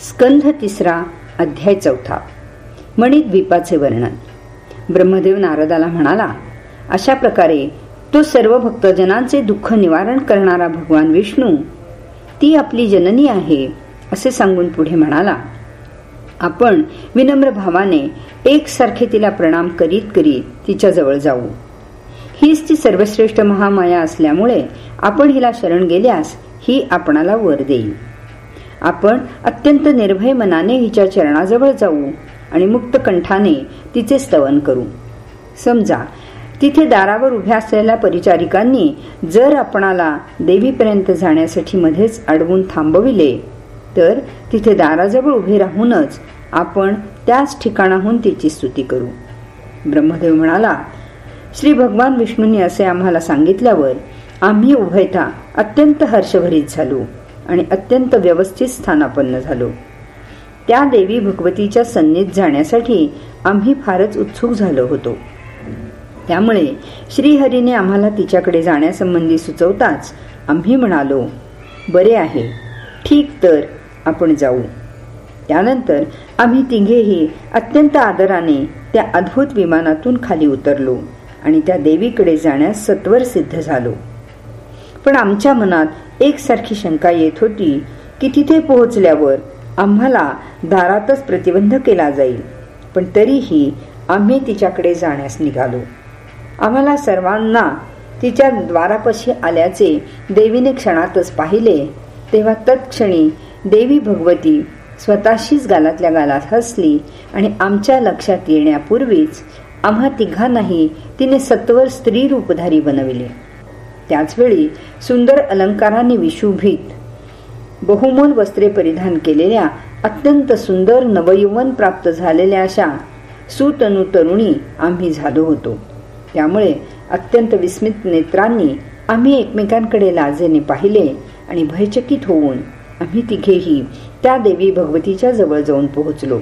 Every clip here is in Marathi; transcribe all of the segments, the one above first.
स्कंध तिसरा अध्याय चौथा. मणिद्वीपाचे वर्णन. ब्रह्मदेव नारदाला म्हणाला अशा प्रकारे तो सर्व भक्तजनांचे दुःख निवारण करणारा भगवान विष्णू ती आपली जननी आहे असे सांगून पुढे म्हणाला. आपण विनम्र भावाने एकसारखे तिला प्रणाम करीत करीत तिच्या जवळ जाऊ. हीच ती सर्वश्रेष्ठ महामाया असल्यामुळे आपण हिला शरण गेल्यास ही आपणाला वर देईल. आपण अत्यंत निर्भय मनाने हिच्या चरणाजवळ जाऊ आणि मुक्त कंठाने तिचे स्तवन करू. समजा तिथे दारावर उभ्या असलेल्या परिचारिकांनी जर आपणाला देवीपर्यंत जाण्यासाठी मध्येच अडवून थांबविले तर तिथे दाराजवळ उभे राहूनच आपण त्याच ठिकाणाहून तिची स्तुती करू. ब्रह्मदेव म्हणाला श्री भगवान विष्णूंनी असे आम्हाला सांगितल्यावर आम्ही उभयता अत्यंत हर्षभरीत झालो. आणि अत्यंत व्यवस्थित स्थानापन्न झालो. त्या देवी भगवतीच्या सन्नीत जाण्यासाठी आम्ही फारच उत्सुक झालो होतो. त्यामुळे श्रीहरीने आम्हाला तिच्याकडे जाण्यासंबंधी सुचवताच आम्ही म्हणालो बरे आहे ठीक तर आपण जाऊ. त्यानंतर आम्ही तिघेही अत्यंत आदराने त्या अद्भुत विमानातून खाली उतरलो आणि त्या देवीकडे जाण्यास सत्वर सिद्ध झालो. पण आमच्या मनात एकसारखी शंका येत होती की तिथे पोहोचल्यावर आम्हाला दारातच प्रतिबंध केला जाईल. पण तरीही आम्ही तिच्याकडे जाण्यास निघालो. आम्हाला सर्वांना तिच्या द्वारापाशी आल्याचे देवीने क्षणातच पाहिले तेव्हा तत्क्षणी देवी भगवती स्वतःशीच गालातल्या गालात हसली आणि आमच्या लक्षात येण्यापूर्वीच आम्हा तिघांनाही तिने सत्वर स्त्री रूपधारी बनविले. त्याचवेळी सुंदर अलंकारांनी विशुभीत बहुमोल वस्त्रे परिधान केलेल्या अत्यंत सुंदर नवयुवन प्राप्त झालेल्या अशा सुतनु तरुणी आम्ही झालो होतो. त्यामुळे अत्यंत विस्मित नेत्रांनी आम्ही एकमेकांकडे लाजेने पाहिले आणि भयचकित होऊन आम्ही तिघेही त्या देवी भगवतीच्या जवळ जाऊन पोहोचलो.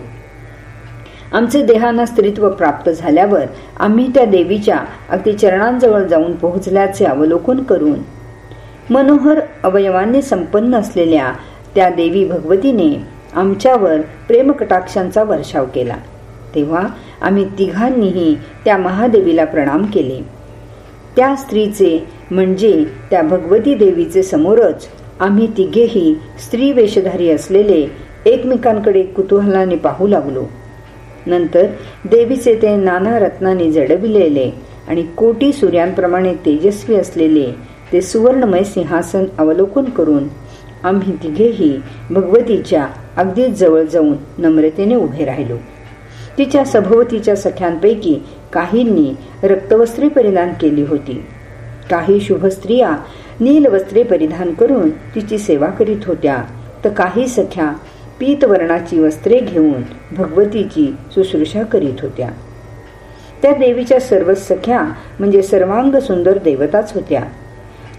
आमचे देहांना स्त्रीत्व प्राप्त झाल्यावर आम्ही त्या देवीच्या अगदी चरणांजवळ जाऊन पोहोचल्याचे अवलोकन करून मनोहर अवयवांनी संपन्न असलेल्या त्या देवी भगवतीने आमच्यावर प्रेमकटाक्षांचा वर्षाव केला. तेव्हा आम्ही तिघांनीही त्या महादेवीला प्रणाम केले. त्या स्त्रीचे म्हणजे त्या भगवती देवीचे समोरच आम्ही तिघेही स्त्री वेशधारी असलेले एकमेकांकडे कुतूहलाने पाहू लागलो. नंतर देवीचे ते नाना रत्नाने जडविलेले आणि कोटी सूर्यांप्रमाणे तेजस्वी असलेले ते सुवर्णमय सिंहासन अवलोकन करून आम्ही तिघेही भगवतीच्या अगदीच जवळ जाऊन नम्रतेने उभे राहिलो. तिच्या सभोवतीच्या सख्यांपैकी काहींनी रक्तवस्त्रे परिधान केली होती. काही शुभ स्त्रिया नील वस्त्रे परिधान करून तिची सेवा करीत होत्या तर काही सख्या पीतवर्णाची वस्त्रे घेऊन भगवतीची शुश्रूषा करीत होत्या. त्या देवीच्या सर्व सख्या म्हणजे सर्वांग सुंदर देवताच होत्या.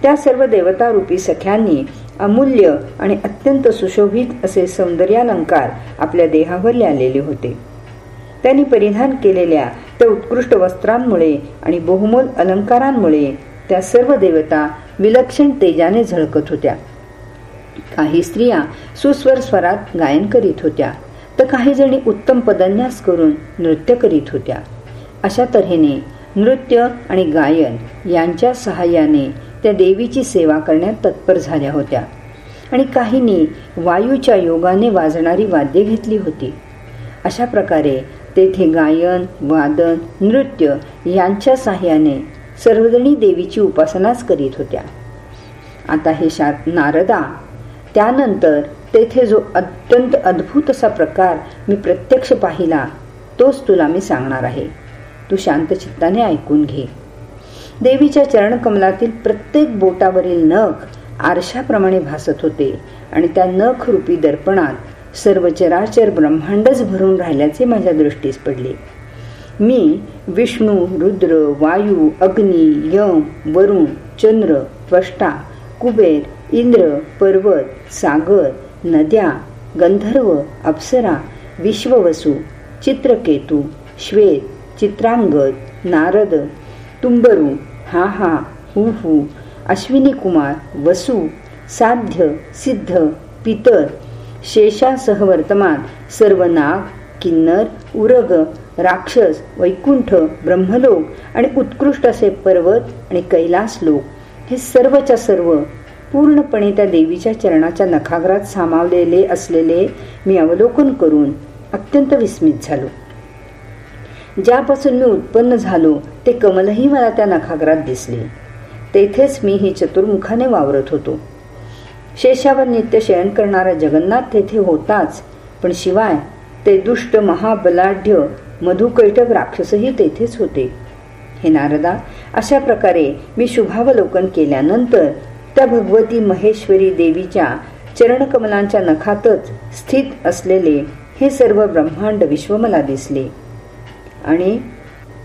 त्या सर्व देवता रूपी सख्यांनी अमूल्य आणि अत्यंत सुशोभित असे सौंदर्यालंकार आपल्या देहावर लिहिलेले होते. त्यांनी परिधान केलेल्या त्या उत्कृष्ट वस्त्रांमुळे आणि बहुमोल अलंकारांमुळे त्या सर्व देवता विलक्षण तेजाने झळकत होत्या. काही स्त्रिया सुस्वर स्वरात गायन करीत होत्या तर काही जणी उत्तम पदन्यास करून नृत्य करीत होत्या. अशा तऱ्हेने नृत्य आणि गायन यांच्या सहाय्याने त्या देवीची सेवा करण्यात तत्पर झाल्या होत्या. आणि काहींनी वायूच्या योगाने वाजणारी वाद्ये घेतली होती. अशा प्रकारे तेथे गायन वादन नृत्य यांच्या सहाय्याने सर्वजणी देवीची उपासनाच करीत होत्या. आता हे शात नारदा त्यानंतर तेथे जो अत्यंत अद्भुत असा प्रकार मी प्रत्यक्ष पाहिला तोच तुला मी सांगणार आहे. तू शांत चित्ताने ऐकून घे. देवीच्या चरणकमलातील प्रत्येक बोटावरील नख आरशाप्रमाणे भासत होते आणि त्या नख रूपी दर्पणात सर्व चराचर ब्रह्मांडच भरून राहिल्याचे माझ्या दृष्टीस पडले. मी विष्णू रुद्र वायू अग्नी यम वरुण चंद्र त्वष्टा कुबेर इंद्र पर्वत सागर नद्या गंधर्व अप्सरा विश्ववसू चित्रकेतू श्वेत चित्रांगद नारद तुंबरू हा हा हु हू अश्विनी कुमार वसू साध्य सिद्ध पितर शेषासह वर्तमान सर्व नाग किन्नर उरग राक्षस वैकुंठ ब्रह्मलोक आणि उत्कृष्ट असे पर्वत आणि कैलास लोक हे सर्वच्या सर्व पूर्णपणे त्या देवीच्या चरणाच्या नखाग्रात सामावलेले असलेले मी अवलोकन करून अत्यंत विस्मित झालो. ज्यापासून मी उत्पन्न झालो ते कमलही मला त्या नखाग्रात दिसले. तेथेच मी ही चतुर्मुखाने वावरत होतो. शेषावर नित्य शयन करणारा जगन्नाथ तेथे होताच पण शिवाय ते दुष्ट महाबलाढ्य मधुकैटक राक्षसही तेथेच होते. हे नारदा अशा प्रकारे मी शुभावलोकन केल्यानंतर त्या भगवती महेश्वरी देवीच्या चरणकमलांच्या नखातच स्थित असलेले हे सर्व ब्रह्मांड विश्व मला दिसले. आणि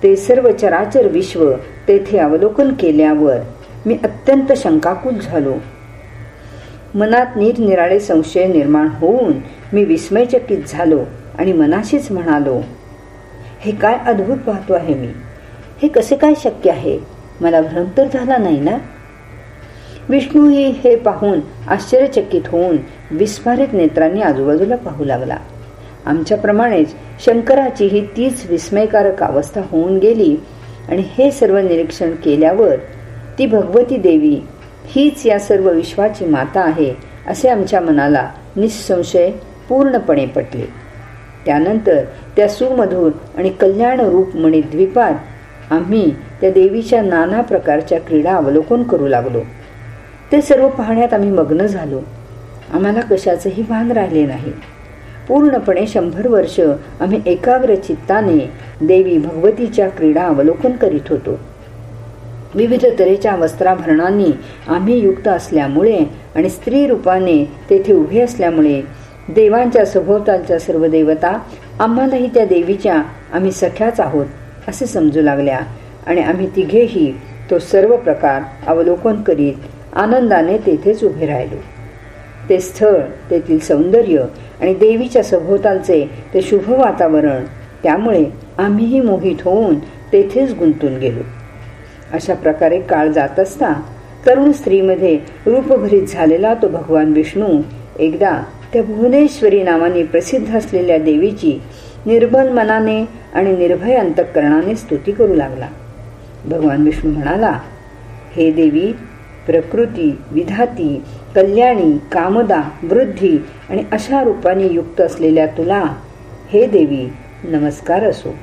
ते सर्व चराचर विश्व तेथे अवलोकन केल्यावर मी अत्यंत शंकाकुल झालो. मनात निरनिराळे संशय निर्माण होऊन मी विस्मयचकित झालो आणि मनाशीच म्हणालो हे काय अद्भुत पाहतो आहे मी? हे कसे काय शक्य आहे? मला भ्रम तर झाला नाही ना? विष्णूही हे पाहून आश्चर्यचकित होऊन विस्फारित नेत्रांनी आजूबाजूला पाहू लागला. आमच्याप्रमाणेच शंकराची ही तीच विस्मयकारक अवस्था होऊन गेली आणि हे सर्व निरीक्षण केल्यावर ती भगवती देवी हीच या सर्व विश्वाची माता आहे असे आमच्या मनाला निसंशय पूर्णपणे पटले. त्यानंतर त्या सुमधुर आणि कल्याण रूप मणिद्वीपात आम्ही त्या देवीच्या नाना प्रकारच्या क्रीडा अवलोकन करू लागलो. ते सर्व पाहण्यात आम्ही मग्न झालो. आम्हाला कशाचंही भान राहिले नाही. पूर्णपणे शंभर वर्ष आम्ही एकाग्र चित्ताने देवी भगवतीच्या क्रीडा अवलोकन करीत होतो. विविध तऱ्हेच्या वस्त्राभरणांनी आम्ही युक्त असल्यामुळे आणि स्त्री रूपाने तेथे उभे असल्यामुळे देवांच्या सभोवतालच्या सर्व देवता आम्हालाही त्या देवीच्या आम्ही सख्याच आहोत असे समजू लागल्या आणि आम्ही तिघेही तो सर्व प्रकार अवलोकन करीत आनंदाने तेथेच उभे राहिलो. ते स्थळ तेथील सौंदर्य आणि देवीच्या सभोवतालचे ते शुभ वातावरण त्यामुळे आम्हीही मोहित होऊन तेथेच गुंतून गेलो. अशा प्रकारे काळ जात असता तरुण स्त्रीमध्ये रूपभरीत झालेला तो भगवान विष्णू एकदा त्या भुवनेश्वरी नावाने प्रसिद्ध असलेल्या देवीची निर्बल मनाने आणि निर्भय अंतकरणाने स्तुती करू लागला. भगवान विष्णू म्हणाला हे देवी प्रकृती विधाती कल्याणी कामदा वृद्धी आणि अशा रूपाने युक्त असलेल्या तुला हे देवी नमस्कार असो.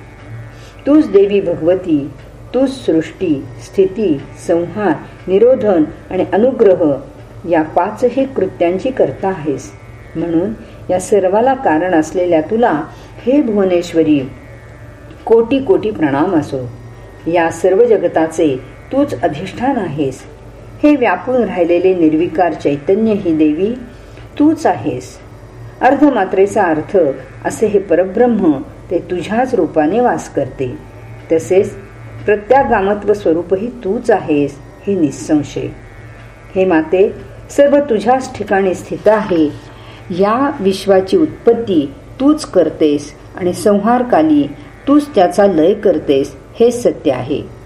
तूच देवी भगवती तूच सृष्टी स्थिती संहार निरोधन आणि अनुग्रह या पाचही कृत्यांची करता आहेस. म्हणून या सर्वाला कारण असलेल्या तुला हे भुवनेश्वरी कोटी कोटी प्रणाम असो. या सर्व जगताचे तूच अधिष्ठान आहेस. हे व्यापून राहिलेले निर्विकार चैतन्य ही देवी तूच आहेस. अर्धमात्रेचा अर्थ असे हे परब्रह्म ते तुझ्याच रूपाने वास करते. तसेच प्रत्यागामत्व स्वरूपही तूच आहेस हे निसंशय. हे माते सर्व तुझ्याच ठिकाणी स्थित आहे. या विश्वाची उत्पत्ती तूच करतेस आणि संहारकाली तूच त्याचा लय करतेस हे सत्य आहे.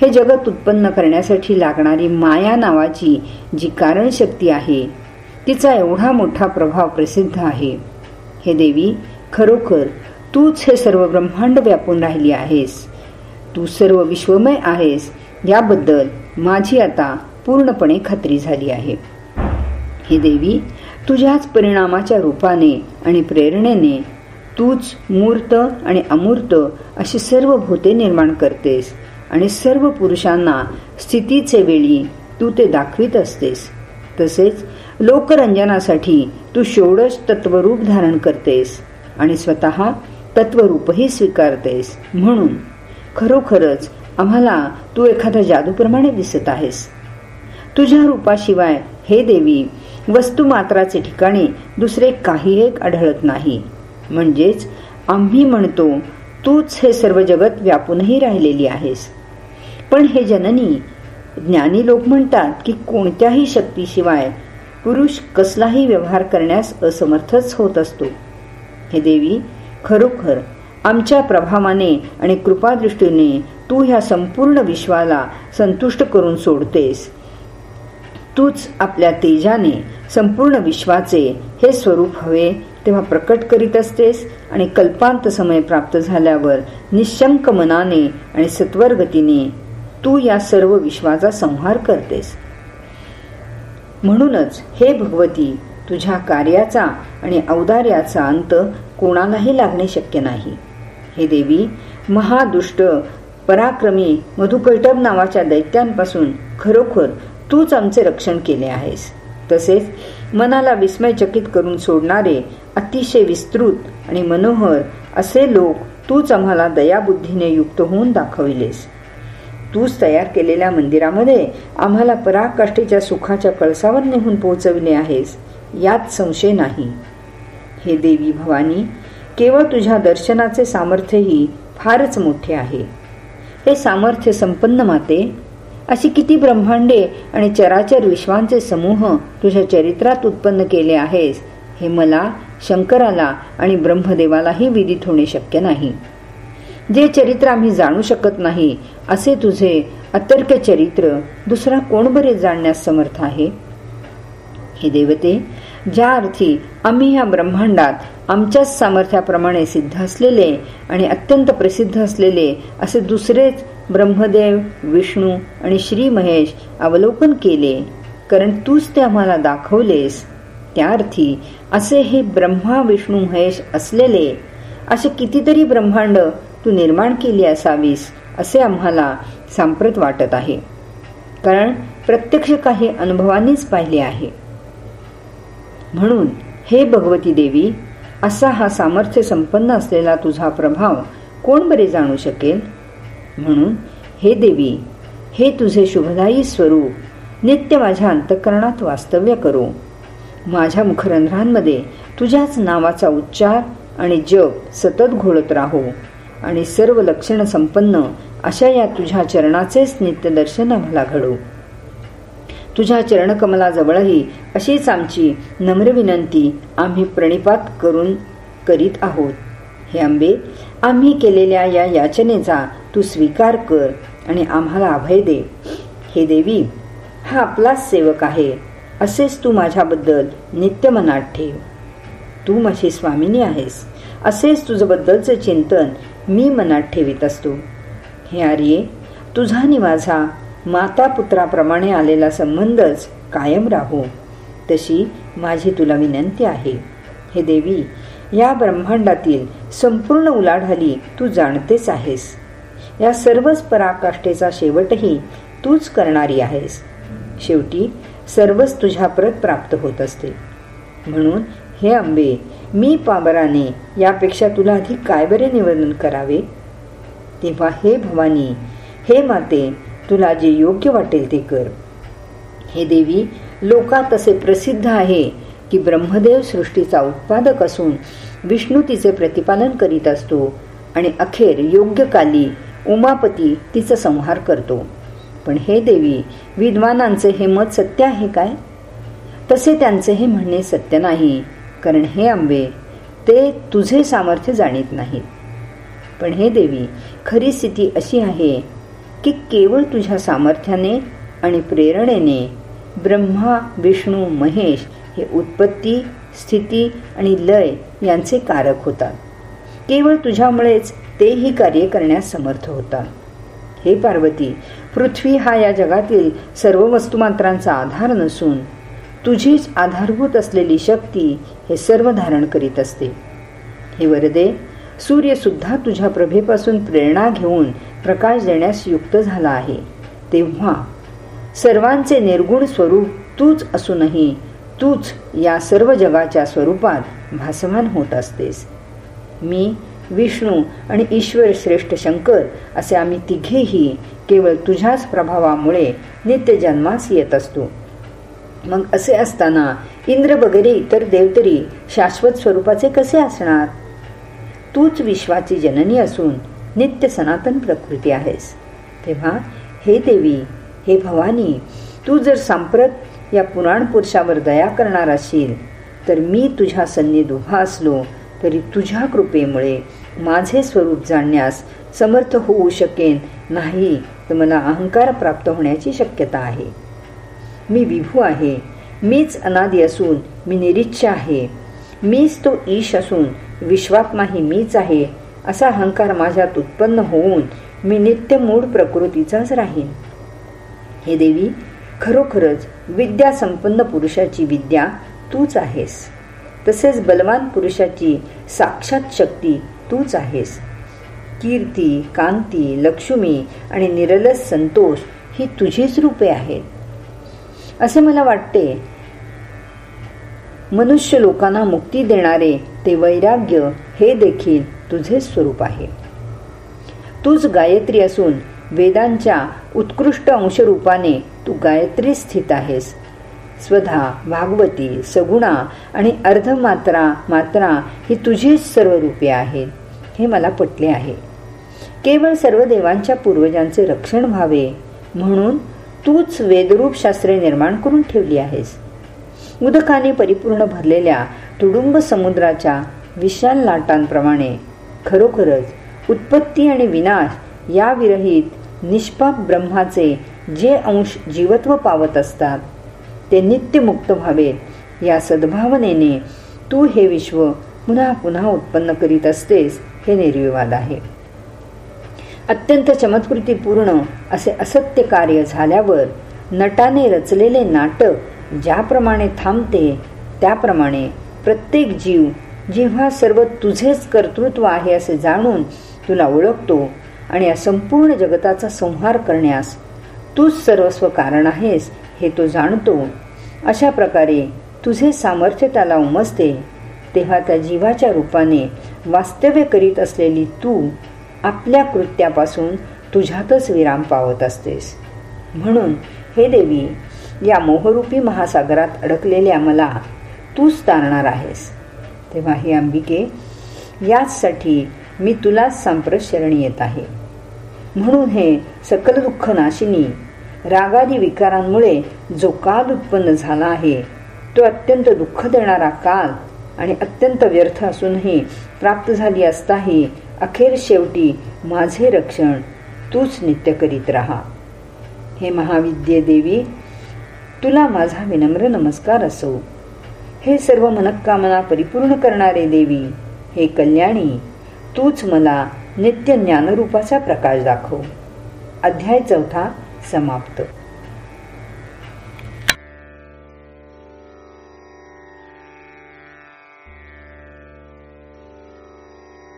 हे जगत उत्पन्न करण्यासाठी लागणारी माया नावाची जी कारण शक्ती आहे तिचा एवढा मोठा प्रभाव प्रसिद्ध आहे. हे देवी खरोखर तूच हे सर्व ब्रह्मांड व्यापून राहिली आहेस. तू सर्व विश्वमय आहेस याबद्दल माझी आता पूर्णपणे खात्री झाली आहे. हे देवी तुझ्याच परिणामाच्या रूपाने आणि प्रेरणेने तूच मूर्त आणि अमूर्त अशी सर्व भूते निर्माण करतेस. आणि सर्व पुरुषांना स्थितीचे वेळी तू ते दाखवित असतेस. तसेच लोकरंजनासाठी तू षोडश तत्वरूप धारण करतेस आणि स्वतः तत्वरूपही स्वीकारतेस. म्हणून खरोखरच आम्हाला तू एखाद्या जादूप्रमाणे दिसत आहेस. तुझ्या रूपाशिवाय हे देवी वस्तुमात्राचे ठिकाणी दुसरे काही एक आढळत नाही. म्हणजेच आम्ही म्हणतो तूच हे सर्व जगत व्यापूनही राहिलेली आहेस. पण हे जननी ज्ञानी लोक म्हणतात की कोणत्याही शक्तीशिवाय पुरुष कसलाही व्यवहार करण्यास असमर्थच होत असतो. हे देवी खरोखर आमच्या प्रभावाने आणि कृपादृष्टीने तू ह्या संपूर्ण विश्वाला संतुष्ट करून सोडतेस. तूच आपल्या तेजाने संपूर्ण विश्वाचे हे स्वरूप हवे तेव्हा प्रकट करीत असतेस आणि कल्पांत समय प्राप्त झाल्यावर निशंक मनाने आणि सत्वर गतीने तू या सर्व विश्वाचा संहार करतेस. म्हणूनच हे भगवती तुझ्या कार्याचा आणि औदार्याचा अंत कोणालाही लागणे शक्य नाही. हे देवी महादुष्ट पराक्रमी मधुकैटब नावाच्या दैत्यांपासून खरोखर तूच आमचे रक्षण केले आहेस. तसेच मनाला विस्मयचकित करून सोडणारे अतिशय विस्तृत आणि मनोहर असे लोक तूच आम्हाला दयाबुद्धीने युक्त होऊन दाखविलेस. तूच तयार केलेल्या मंदिरामध्ये आम्हाला पराकाष्ठेच्या सुखाच्या कळसावर नेहून पोहोचविले आहेस. यात संशय नाही. हे देवी भवानी केवळ तुझ्या दर्शनाचे सामर्थ्यही फारच मोठे आहे. हे सामर्थ्य संपन्न माते अशी किती ब्रह्मांडे आणि चराचर विश्वांचे समूह तुझ्या चरित्रात उत्पन्न केले आहेस हे मला शंकराला आणि ब्रह्मदेवालाही विदित होणे शक्य नाही. जे चरित्र आम्ही जाणू शकत नाही असे तुझे अतर्क चरित्र दुसरा कोण बरे जाणण्यास समर्थ आहे? हे देवते ज्या अर्थी आम्ही या ब्रह्मांडात आमच्याच सामर्थ्याप्रमाणे सिद्ध असलेले आणि अत्यंत प्रसिद्ध असलेले असे दुसरेच ब्रह्मदेव विष्णू आणि श्री महेश अवलोकन केले कारण तूच ते आम्हाला दाखवलेस. त्या अर्थी असे हे ब्रह्मा विष्णू महेश असलेले असे कितीतरी ब्रह्मांड तू निर्माण केली असावीस असे आम्हाला सांप्रत वाटत आहे. कारण प्रत्यक्ष काही अनुभवांनीच पाहिले आहे. म्हणून हे भगवती देवी असा हा सामर्थ्य संपन्न असलेला तुझा प्रभाव कोण बरे जाणू शकेल? म्हणून हे देवी हे तुझे शुभदायी स्वरूप नित्य माझ्या अंतकरणात वास्तव्य करो. माझ्या मुखरंध्रांमध्ये तुझ्याच नावाचा उच्चार आणि जप सतत घोळत राहो. आणि सर्व लक्षण संपन्न अशा या तुझ्या चरणाचेच नित्यदर्शन आम्हाला घडो. तुझ्या चरणकमलाजवळही अशीच आमची नम्र विनंती आम्ही प्रणिपात करून करीत आहोत. हे आंबे आम्ही केलेल्या या याचनेचा तू स्वीकार कर आणि आम्हाला अभय दे. हे देवी हा आपलाच सेवक आहे. असेच तू माझ्याबद्दल नित्य मनात ठेव. तू माझी स्वामिनी आहेस. असेच तुझ्याबद्दलचं चिंतन मी मनात ठेवित असतो. हे आर्ये तुझा आणि माझा माता पुत्राप्रमाणे आलेला संबंधच कायम राहो. तशी माझी तुला विनंती आहे. हे देवी या ब्रह्मांडातील संपूर्ण उलाढाली तू जाणतेच आहेस. या सर्वच पराकाष्ठेचा शेवटही तूच करणारी आहेस. शेवटी सर्वच तुझ्या परत प्राप्त होत असते. म्हणून हे आंबे मी पाबराने यापेक्षा तुला अधिक काय बरे निवेदन करावे? तेव्हा हे भवानी हे माते तुला जे योग्य वाटेल ते कर. हे देवी लोकात असे प्रसिद्ध आहे की ब्रह्मदेव सृष्टीचा उत्पादक असून विष्णू तिचे प्रतिपालन करीत असतो आणि अखेर योग्य काली उमापती तिचा संहार करतो. पण हे देवी विद्वानांचे हे मत सत्य आहे काय? तसे त्यांचे हे म्हणणे सत्य नाही. कारण हे आंबे ते तुझे सामर्थ्य जाणीत नाहीत. पण हे देवी खरी स्थिती अशी आहे की केवळ तुझ्या सामर्थ्याने आणि प्रेरणेने ब्रह्मा विष्णू महेश हे उत्पत्ती स्थिती आणि लय यांचे कारक होतात. केवळ तुझ्यामुळेच तेही कार्य करण्यास समर्थ होतात. हे पार्वती पृथ्वी हा या जगातील सर्व वस्तुमात्रांचा आधार नसून तुझीच आधारभूत असलेली शक्ती हे सर्व धारण करीत असते. हे वरदे सूर्य सुद्धा तुझ्या प्रभेपासून प्रेरणा घेऊन प्रकाश देण्यास युक्त झाला आहे. तेव्हा सर्वांचे निर्गुण स्वरूप तूच असूनही तूच या सर्व जगाच्या स्वरूपात भासमान होत असतेस. मी विष्णू आणि ईश्वर श्रेष्ठ शंकर असे आम्ही तिघेही केवळ तुझ्याच प्रभावामुळे नित्यजन्मास येत असतो. मग असे असताना इंद्र वगैरे इतर देव तरी शाश्वत स्वरूपाचे कसे असणार? तूच विश्वाची जननी असून नित्य सनातन प्रकृती आहेस. तेव्हा हे देवी हे भवानी तू जर सांप्रत या पुराण पुरुषावर दया करणार असशील तर मी तुझ्या सन्नीत उभा असलो तरी तुझ्या कृपेमुळे माझे स्वरूप जाणण्यास समर्थ होऊ शकेन. नाही तर मला अहंकार प्राप्त होण्याची शक्यता आहे. मी विभू आहे. मीच अनादी असून मी निरीच्छ आहे. मीच तो ईश असून विश्वात्माही मीच आहे. असा अहंकार माझ्यात उत्पन्न होऊन मी नित्य मूळ प्रकृतीचाच राहीन. हे देवी खरोखरच विद्या संपन्न पुरुषाची विद्या तूच आहेस. तसेच बलवान पुरुषाची साक्षात शक्ती तूच आहेस. कीर्ती कांती लक्ष्मी आणि निरलस संतोष ही तुझीच रूपे आहेत. असे मला वाटते. मनुष्य लोकांना मुक्ती देणारे ते वैराग्य हे देखील तुझे स्वरूप आहे. तूच गायत्री असून वेदांच्या उत्कृष्ट अंशरूपाने तू गायत्री स्थित आहेस. स्वधा भागवती सगुणा आणि अर्धमात्रा मात्रा ही तुझीच सर्व रूपे आहेत हे मला पटले आहे. केवळ सर्व देवांच्या पूर्वजांचे रक्षण व्हावे म्हणून तूच वेदरूप शास्त्रे निर्माण करून ठेवली आहेस. उदकाने परिपूर्ण भरलेल्या तुडुंब समुद्राच्या विशाल लाटांप्रमाणे खरोखरच उत्पत्ती आणि विनाश या विरहित निष्पाप ब्रह्माचे जे अंश जीवत्व पावत असतात ते नित्यमुक्त व्हावेत या सद्भावनेने तू हे विश्व पुन्हा पुन्हा उत्पन्न करीत असतेस हे निर्विवाद आहे. अत्यंत चमत्कृतीपूर्ण असे असत्य कार्य झाल्यावर नटाने रचलेले नाटक ज्याप्रमाणे थांबते त्याप्रमाणे प्रत्येक जीव जेव्हा सर्व तुझेच कर्तृत्व आहे असे जाणून तुला ओळखतो आणि या संपूर्ण जगताचा संहार करण्यास तूच सर्वस्व कारण आहेस हे तो जाणतो. अशा प्रकारे तुझे सामर्थ्य त्याला उमजते तेव्हा त्या जीवाच्या रूपाने वास्तव्य करीत असलेली तू आपल्या कृत्यापासून तुझ्यातच विराम पावत असतेस. म्हणून हे देवी या मोहरूपी महासागरात अडकलेल्या मला तूच तारणार आहेस. तेव्हा हे अंबिके याचसाठी मी तुलाच सांप्रत शरणी येत आहे. म्हणून हे सकल दुःख नाशिनी रागादी विकारांमुळे जो काल उत्पन्न झाला आहे तो अत्यंत दुःख देणारा काल आणि अत्यंत व्यर्थ असूनही प्राप्त झाली असताही अखेर शेवटी माझे रक्षण तूच नित्य करीत राहा. हे महाविद्ये देवी तुला माझा विनम्र नमस्कार असो. हे सर्व मनकामना परिपूर्ण करणारे देवी हे कल्याणी तूच मला नित्य ज्ञानरूपाचा प्रकाश दाखव. अध्याय चौथा समाप्त.